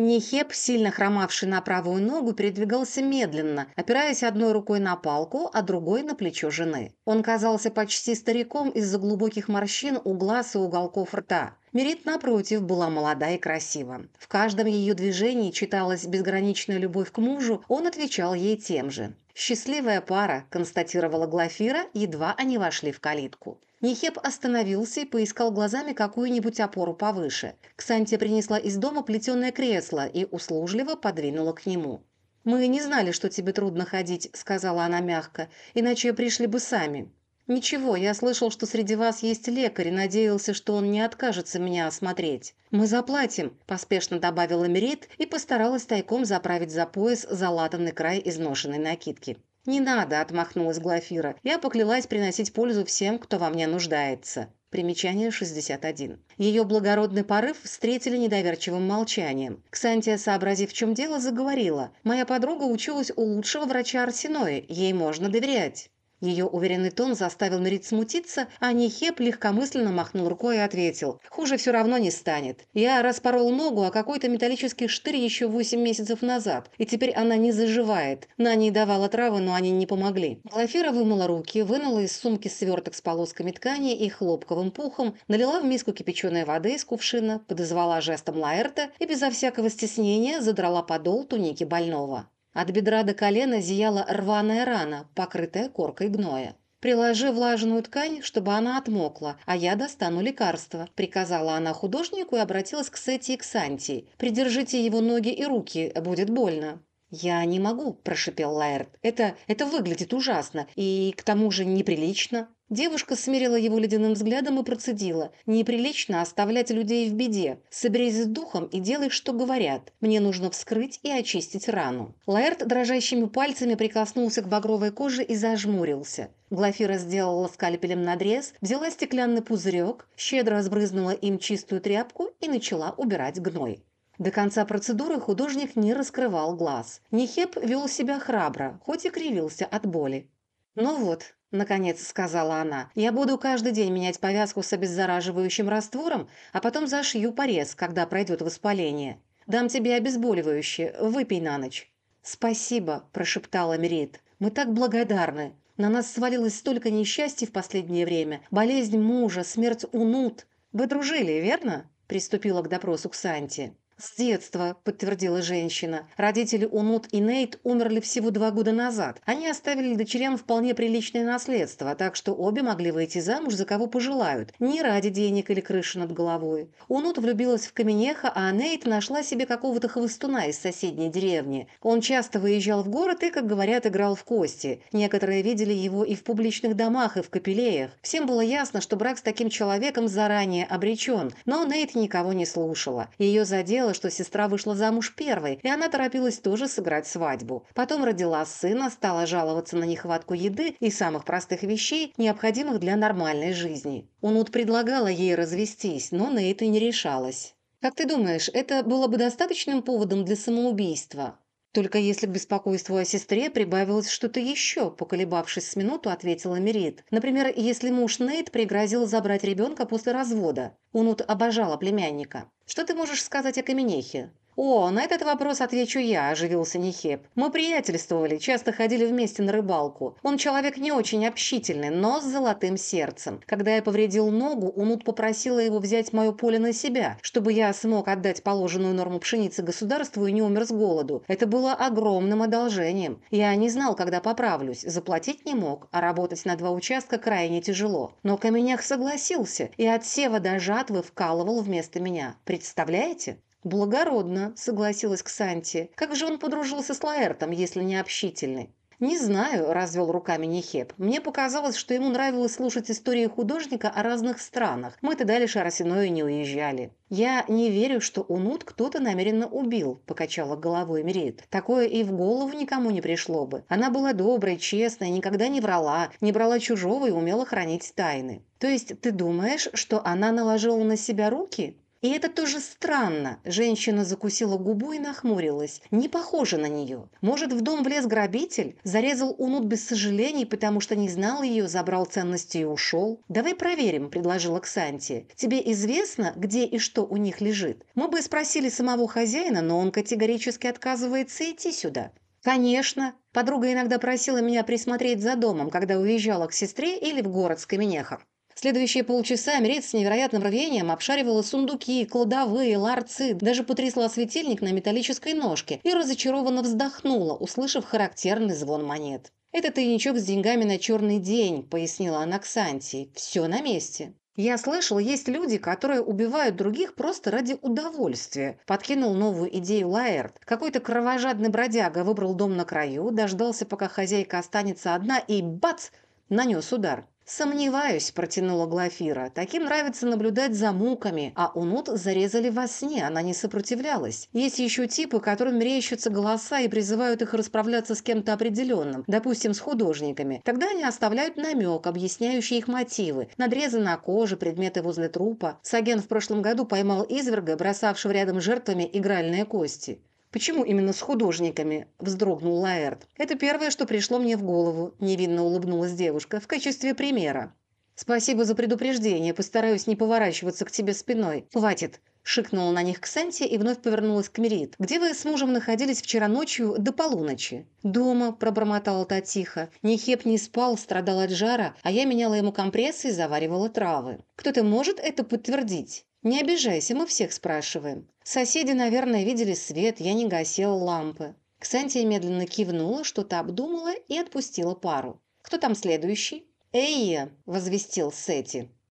Нехеп, сильно хромавший на правую ногу, передвигался медленно, опираясь одной рукой на палку, а другой на плечо жены. Он казался почти стариком из-за глубоких морщин у глаз и уголков рта. Мерит, напротив, была молода и красива. В каждом ее движении читалась безграничная любовь к мужу, он отвечал ей тем же. «Счастливая пара», – констатировала Глафира, едва они вошли в калитку. Нехеп остановился и поискал глазами какую-нибудь опору повыше. Ксантия принесла из дома плетеное кресло и услужливо подвинула к нему. «Мы не знали, что тебе трудно ходить», — сказала она мягко, «иначе пришли бы сами». «Ничего, я слышал, что среди вас есть лекарь и надеялся, что он не откажется меня осмотреть. Мы заплатим», – поспешно добавила Мерит и постаралась тайком заправить за пояс залатанный край изношенной накидки. «Не надо», – отмахнулась Глафира. «Я поклялась приносить пользу всем, кто во мне нуждается». Примечание 61. Ее благородный порыв встретили недоверчивым молчанием. Ксантия, сообразив, в чем дело, заговорила. «Моя подруга училась у лучшего врача Арсеноя. Ей можно доверять». Ее уверенный тон заставил Мерит смутиться, а Нихеп легкомысленно махнул рукой и ответил. «Хуже все равно не станет. Я распорол ногу, а какой-то металлический штырь еще восемь месяцев назад, и теперь она не заживает. На ней давала травы, но они не помогли». Глафира вымыла руки, вынула из сумки сверток с полосками ткани и хлопковым пухом, налила в миску кипяченой воды из кувшина, подозвала жестом Лаэрта и безо всякого стеснения задрала подол туники больного. От бедра до колена зияла рваная рана, покрытая коркой гноя. «Приложи влажную ткань, чтобы она отмокла, а я достану лекарство», – приказала она художнику и обратилась к Сети и к Санти. «Придержите его ноги и руки, будет больно». «Я не могу», – прошипел Лаэрт. «Это, это выглядит ужасно и, к тому же, неприлично». Девушка смирила его ледяным взглядом и процедила. «Неприлично оставлять людей в беде. Соберись с духом и делай, что говорят. Мне нужно вскрыть и очистить рану». Лаэрт дрожащими пальцами прикоснулся к багровой коже и зажмурился. Глафира сделала скальпелем надрез, взяла стеклянный пузырек, щедро сбрызнула им чистую тряпку и начала убирать гной. До конца процедуры художник не раскрывал глаз. Нехеп вел себя храбро, хоть и кривился от боли. «Ну вот», – наконец сказала она, – «я буду каждый день менять повязку с обеззараживающим раствором, а потом зашью порез, когда пройдет воспаление. Дам тебе обезболивающее, выпей на ночь». «Спасибо», – прошептала Мерит. «Мы так благодарны. На нас свалилось столько несчастий в последнее время. Болезнь мужа, смерть унут. Вы дружили, верно?» – приступила к допросу Ксанти. «С детства», – подтвердила женщина. «Родители Унут и Нейт умерли всего два года назад. Они оставили дочерям вполне приличное наследство, так что обе могли выйти замуж за кого пожелают, не ради денег или крыши над головой. Унут влюбилась в Каменеха, а Нейт нашла себе какого-то хвостуна из соседней деревни. Он часто выезжал в город и, как говорят, играл в кости. Некоторые видели его и в публичных домах, и в капеллеях. Всем было ясно, что брак с таким человеком заранее обречен, но Нейт никого не слушала. Ее задело знала, что сестра вышла замуж первой, и она торопилась тоже сыграть свадьбу. Потом родила сына, стала жаловаться на нехватку еды и самых простых вещей, необходимых для нормальной жизни. Унут предлагала ей развестись, но это не решалась. «Как ты думаешь, это было бы достаточным поводом для самоубийства?» «Только если к беспокойству о сестре прибавилось что-то еще», поколебавшись с минуту, ответила Мерит. «Например, если муж Нейт пригрозил забрать ребенка после развода. Унут обожала племянника. Что ты можешь сказать о Каменехе?» «О, на этот вопрос отвечу я», – оживился Нехеп. «Мы приятельствовали, часто ходили вместе на рыбалку. Он человек не очень общительный, но с золотым сердцем. Когда я повредил ногу, Унут попросила его взять мое поле на себя, чтобы я смог отдать положенную норму пшеницы государству и не умер с голоду. Это было огромным одолжением. Я не знал, когда поправлюсь, заплатить не мог, а работать на два участка крайне тяжело. Но Каменях согласился и от сева до жатвы вкалывал вместо меня. Представляете?» «Благородно», — согласилась Ксанти. «Как же он подружился с Лаэртом, если не общительный?» «Не знаю», – развел руками Нехеп. «Мне показалось, что ему нравилось слушать истории художника о разных странах. Мы-то дальше Арсеноя не уезжали». «Я не верю, что Унут кто-то намеренно убил», – покачала головой Мерит. «Такое и в голову никому не пришло бы. Она была доброй, честной, никогда не врала, не брала чужого и умела хранить тайны». «То есть ты думаешь, что она наложила на себя руки?» И это тоже странно. Женщина закусила губу и нахмурилась. Не похоже на нее. Может, в дом влез грабитель? Зарезал Унут без сожалений, потому что не знал ее, забрал ценности и ушел? Давай проверим, предложила Ксанти. Тебе известно, где и что у них лежит? Мы бы спросили самого хозяина, но он категорически отказывается идти сюда. «Конечно. Подруга иногда просила меня присмотреть за домом, когда уезжала к сестре или в город с Каменехом. Следующие полчаса Мирит с невероятным рвением обшаривала сундуки, кладовые, ларцы, даже потрясла светильник на металлической ножке и разочарованно вздохнула, услышав характерный звон монет. «Это тайничок с деньгами на черный день», — пояснила она Ксантии. «Все на месте». «Я слышал, есть люди, которые убивают других просто ради удовольствия», – подкинул новую идею Лаэрт. Какой-то кровожадный бродяга выбрал дом на краю, дождался, пока хозяйка останется одна, и бац! нанес удар. «Сомневаюсь», – протянула Глафира. «Таким нравится наблюдать за муками, а Унут зарезали во сне, она не сопротивлялась. Есть еще типы, которым мерещатся голоса и призывают их расправляться с кем-то определенным, допустим, с художниками. Тогда они оставляют намек, объясняющий их мотивы. Надрезы на коже, предметы возле трупа. Саген в прошлом году поймал изверга, бросавшего рядом жертвами игральные кости. «Почему именно с художниками?» – вздрогнул Лаэрт. «Это первое, что пришло мне в голову», – невинно улыбнулась девушка, – «в качестве примера». «Спасибо за предупреждение, постараюсь не поворачиваться к тебе спиной. Хватит!» – шикнула на них Ксанти и вновь повернулась к Мерит. «Где вы с мужем находились вчера ночью до полуночи?» «Дома», – пробормотала та тихо. «Ни хеп не спал, страдал от жара, а я меняла ему компрессы и заваривала травы. Кто-то может это подтвердить?» «Не обижайся, мы всех спрашиваем. Соседи, наверное, видели свет, я не гасила лампы». Ксантия медленно кивнула, что-то обдумала и отпустила пару. «Кто там следующий?» «Эйе!» – возвестил Сети.